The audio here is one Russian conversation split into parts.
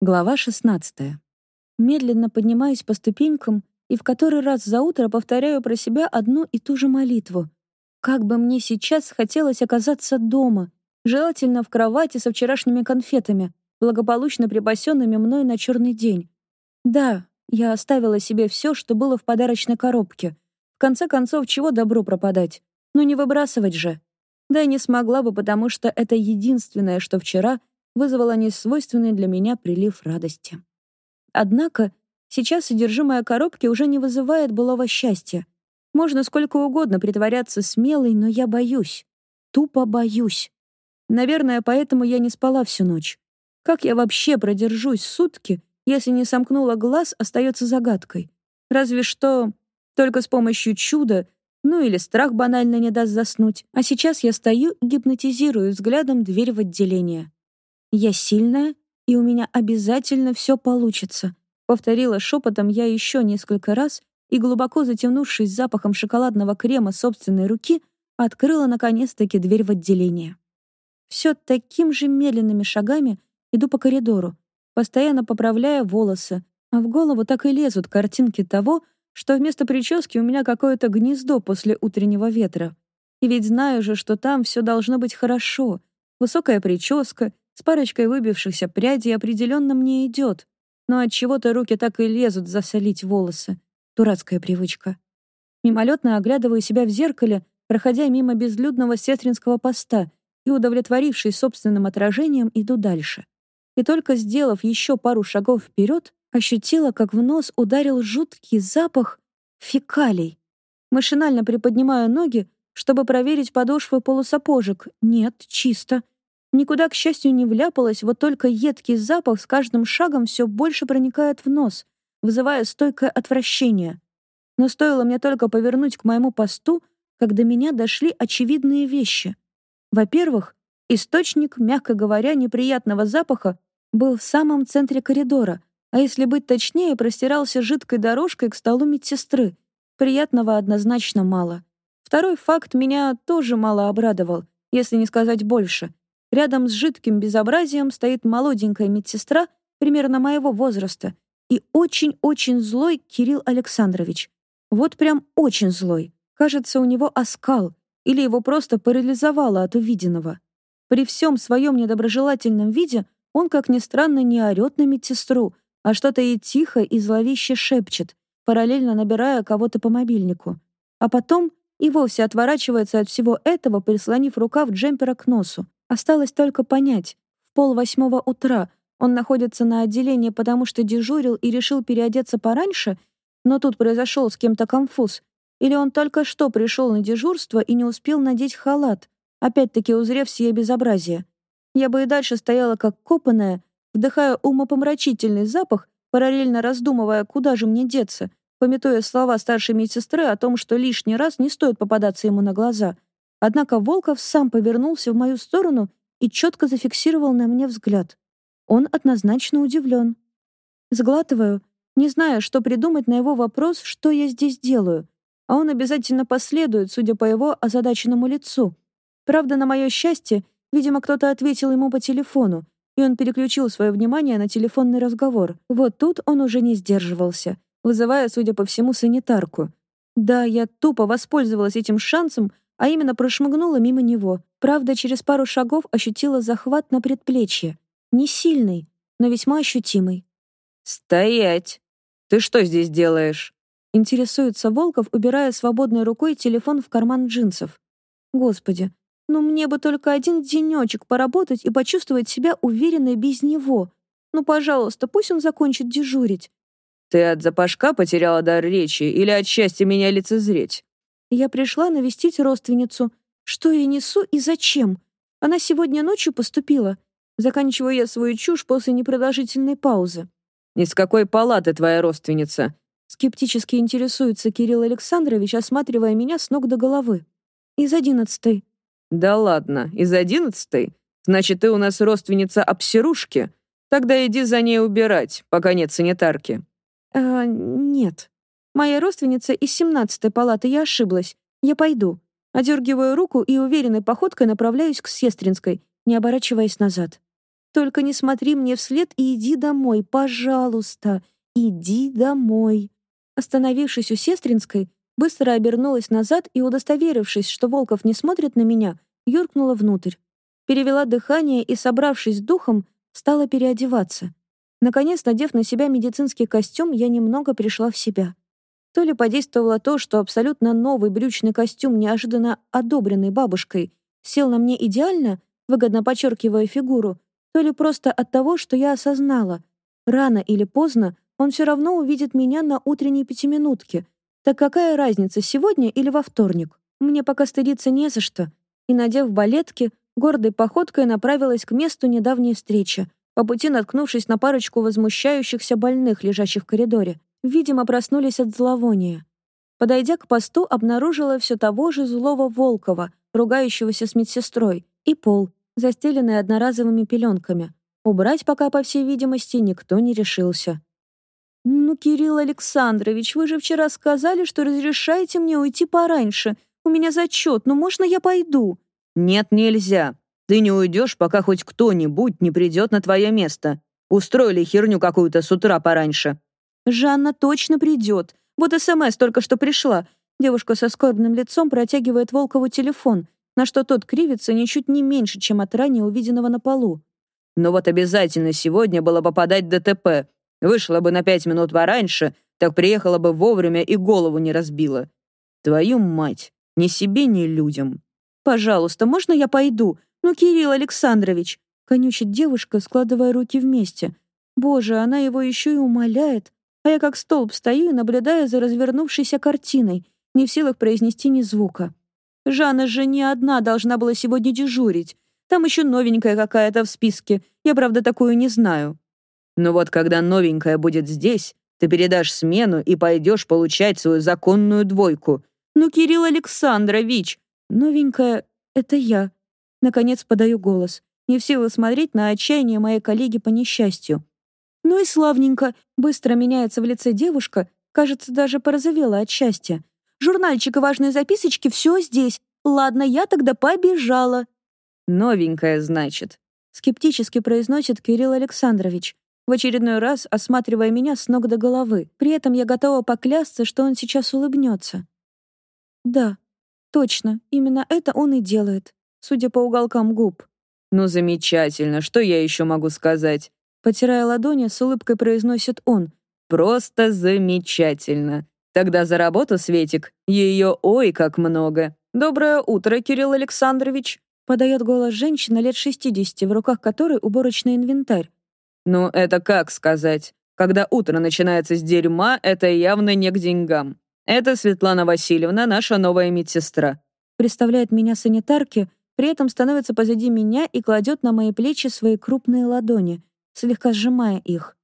Глава 16. Медленно поднимаюсь по ступенькам и в который раз за утро повторяю про себя одну и ту же молитву. Как бы мне сейчас хотелось оказаться дома, желательно в кровати со вчерашними конфетами, благополучно припасенными мной на черный день. Да, я оставила себе все, что было в подарочной коробке. В конце концов, чего добру пропадать? Ну не выбрасывать же. Да и не смогла бы, потому что это единственное, что вчера вызвало несвойственный для меня прилив радости. Однако сейчас содержимое коробки уже не вызывает былого счастья. Можно сколько угодно притворяться смелой, но я боюсь. Тупо боюсь. Наверное, поэтому я не спала всю ночь. Как я вообще продержусь сутки, если не сомкнула глаз, остается загадкой. Разве что только с помощью чуда, ну или страх банально не даст заснуть. А сейчас я стою и гипнотизирую взглядом дверь в отделение. «Я сильная, и у меня обязательно все получится», повторила шепотом я еще несколько раз и, глубоко затянувшись запахом шоколадного крема собственной руки, открыла наконец-таки дверь в отделение. Все таким же медленными шагами иду по коридору, постоянно поправляя волосы, а в голову так и лезут картинки того, что вместо прически у меня какое-то гнездо после утреннего ветра. И ведь знаю же, что там все должно быть хорошо. Высокая прическа, с парочкой выбившихся прядей определенно мне идет, но от чего то руки так и лезут засолить волосы. Дурацкая привычка. Мимолетно оглядываю себя в зеркале, проходя мимо безлюдного сестринского поста и, удовлетворившись собственным отражением, иду дальше. И только сделав еще пару шагов вперед, ощутила, как в нос ударил жуткий запах фекалий. Машинально приподнимаю ноги, чтобы проверить подошвы полусапожек. Нет, чисто. Никуда, к счастью, не вляпалась, вот только едкий запах с каждым шагом все больше проникает в нос, вызывая стойкое отвращение. Но стоило мне только повернуть к моему посту, как до меня дошли очевидные вещи. Во-первых, источник, мягко говоря, неприятного запаха был в самом центре коридора, а если быть точнее, простирался жидкой дорожкой к столу медсестры. Приятного однозначно мало. Второй факт меня тоже мало обрадовал, если не сказать больше — Рядом с жидким безобразием стоит молоденькая медсестра примерно моего возраста и очень-очень злой Кирилл Александрович. Вот прям очень злой. Кажется, у него оскал, или его просто парализовало от увиденного. При всем своем недоброжелательном виде он, как ни странно, не орёт на медсестру, а что-то и тихо, и зловеще шепчет, параллельно набирая кого-то по мобильнику. А потом и вовсе отворачивается от всего этого, прислонив рукав джемпера к носу. Осталось только понять. В полвосьмого утра он находится на отделении, потому что дежурил и решил переодеться пораньше, но тут произошел с кем-то конфуз. Или он только что пришел на дежурство и не успел надеть халат, опять-таки узрев сие безобразие. Я бы и дальше стояла как копанная, вдыхая умопомрачительный запах, параллельно раздумывая, куда же мне деться, пометуя слова старшей медсестры о том, что лишний раз не стоит попадаться ему на глаза — Однако Волков сам повернулся в мою сторону и четко зафиксировал на мне взгляд. Он однозначно удивлен. Сглатываю, не зная, что придумать на его вопрос, что я здесь делаю. А он обязательно последует, судя по его озадаченному лицу. Правда, на мое счастье, видимо, кто-то ответил ему по телефону, и он переключил свое внимание на телефонный разговор. Вот тут он уже не сдерживался, вызывая, судя по всему, санитарку. Да, я тупо воспользовалась этим шансом, а именно прошмыгнула мимо него. Правда, через пару шагов ощутила захват на предплечье. Не сильный, но весьма ощутимый. «Стоять! Ты что здесь делаешь?» Интересуется Волков, убирая свободной рукой телефон в карман джинсов. «Господи, ну мне бы только один денечек поработать и почувствовать себя уверенной без него. Ну, пожалуйста, пусть он закончит дежурить». «Ты от запашка потеряла дар речи или от счастья меня лицезреть?» Я пришла навестить родственницу. Что я несу и зачем? Она сегодня ночью поступила. Заканчиваю я свою чушь после непродолжительной паузы. «Из какой палаты твоя родственница?» Скептически интересуется Кирилл Александрович, осматривая меня с ног до головы. «Из одиннадцатой». «Да ладно, из одиннадцатой? Значит, ты у нас родственница обсерушки? Тогда иди за ней убирать, пока нет санитарки». «А, нет». Моя родственница из семнадцатой палаты, я ошиблась. Я пойду. Одергиваю руку и уверенной походкой направляюсь к сестринской, не оборачиваясь назад. Только не смотри мне вслед и иди домой, пожалуйста, иди домой». Остановившись у Сестринской, быстро обернулась назад и, удостоверившись, что Волков не смотрит на меня, юркнула внутрь. Перевела дыхание и, собравшись духом, стала переодеваться. Наконец, надев на себя медицинский костюм, я немного пришла в себя. То ли подействовало то, что абсолютно новый брючный костюм, неожиданно одобренный бабушкой, сел на мне идеально, выгодно подчеркивая фигуру, то ли просто от того, что я осознала. Рано или поздно он все равно увидит меня на утренней пятиминутке. Так какая разница, сегодня или во вторник? Мне пока стыдиться не за что. И, надев балетки, гордой походкой направилась к месту недавней встречи, по пути наткнувшись на парочку возмущающихся больных, лежащих в коридоре. Видимо, проснулись от зловония. Подойдя к посту, обнаружила все того же злого Волкова, ругающегося с медсестрой, и пол, застеленный одноразовыми пеленками. Убрать пока, по всей видимости, никто не решился. «Ну, Кирилл Александрович, вы же вчера сказали, что разрешаете мне уйти пораньше. У меня зачет, ну можно я пойду?» «Нет, нельзя. Ты не уйдешь, пока хоть кто-нибудь не придет на твое место. Устроили херню какую-то с утра пораньше». «Жанна точно придет. Вот СМС только что пришла». Девушка со скорбным лицом протягивает Волкову телефон, на что тот кривится ничуть не меньше, чем от ранее увиденного на полу. «Но вот обязательно сегодня было попадать ДТП. Вышла бы на пять минут пораньше, так приехала бы вовремя и голову не разбила. Твою мать, ни себе, ни людям». «Пожалуйста, можно я пойду? Ну, Кирилл Александрович!» Конючит девушка, складывая руки вместе. Боже, она его еще и умоляет. А я как столб стою и наблюдаю за развернувшейся картиной, не в силах произнести ни звука. Жанна же не одна должна была сегодня дежурить. Там еще новенькая какая-то в списке. Я, правда, такую не знаю. Но вот когда новенькая будет здесь, ты передашь смену и пойдешь получать свою законную двойку. Ну, Кирилл Александрович, новенькая — это я. Наконец подаю голос, не в силах смотреть на отчаяние моей коллеги по несчастью. Ну и славненько, быстро меняется в лице девушка, кажется, даже порозовела от счастья. Журнальчик и важные записочки — все здесь. Ладно, я тогда побежала. «Новенькая, значит», — скептически произносит Кирилл Александрович, в очередной раз осматривая меня с ног до головы. При этом я готова поклясться, что он сейчас улыбнется. Да, точно, именно это он и делает судя по уголкам губ. «Ну, замечательно, что я еще могу сказать?» Потирая ладони, с улыбкой произносит он. «Просто замечательно. Тогда за работу, Светик. Ее ой как много. Доброе утро, Кирилл Александрович!» Подает голос женщина лет 60, в руках которой уборочный инвентарь. «Ну, это как сказать? Когда утро начинается с дерьма, это явно не к деньгам. Это Светлана Васильевна, наша новая медсестра». Представляет меня санитарке, при этом становится позади меня и кладет на мои плечи свои крупные ладони, слегка сжимая их.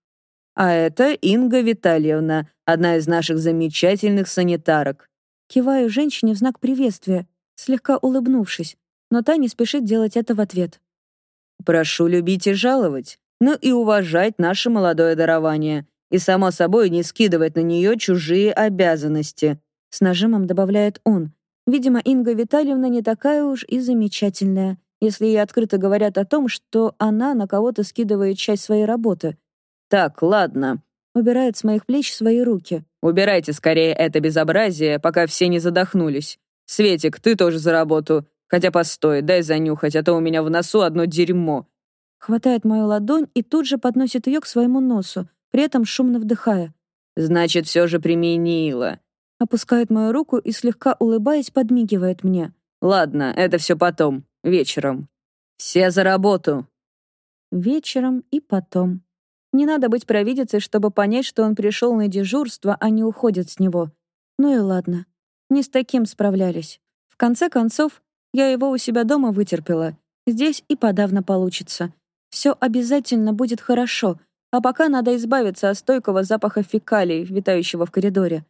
«А это Инга Витальевна, одна из наших замечательных санитарок». Киваю женщине в знак приветствия, слегка улыбнувшись, но та не спешит делать это в ответ. «Прошу любить и жаловать, но и уважать наше молодое дарование, и, само собой, не скидывать на нее чужие обязанности», с нажимом добавляет он, Видимо, Инга Витальевна не такая уж и замечательная, если ей открыто говорят о том, что она на кого-то скидывает часть своей работы. «Так, ладно», — убирает с моих плеч свои руки. «Убирайте скорее это безобразие, пока все не задохнулись. Светик, ты тоже за работу. Хотя постой, дай занюхать, а то у меня в носу одно дерьмо». Хватает мою ладонь и тут же подносит ее к своему носу, при этом шумно вдыхая. «Значит, все же применила опускает мою руку и, слегка улыбаясь, подмигивает мне. «Ладно, это все потом, вечером. Все за работу!» Вечером и потом. Не надо быть провидицей, чтобы понять, что он пришел на дежурство, а не уходит с него. Ну и ладно. Не с таким справлялись. В конце концов, я его у себя дома вытерпела. Здесь и подавно получится. Все обязательно будет хорошо, а пока надо избавиться от стойкого запаха фекалий, витающего в коридоре.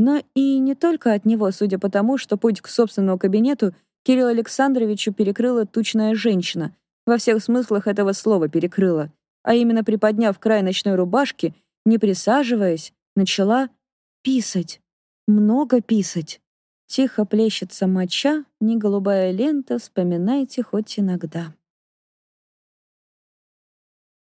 Но и не только от него, судя по тому, что путь к собственному кабинету Кирилл Александровичу перекрыла тучная женщина. Во всех смыслах этого слова перекрыла. А именно приподняв край ночной рубашки, не присаживаясь, начала писать. Много писать. Тихо плещется моча, не голубая лента, вспоминайте хоть иногда.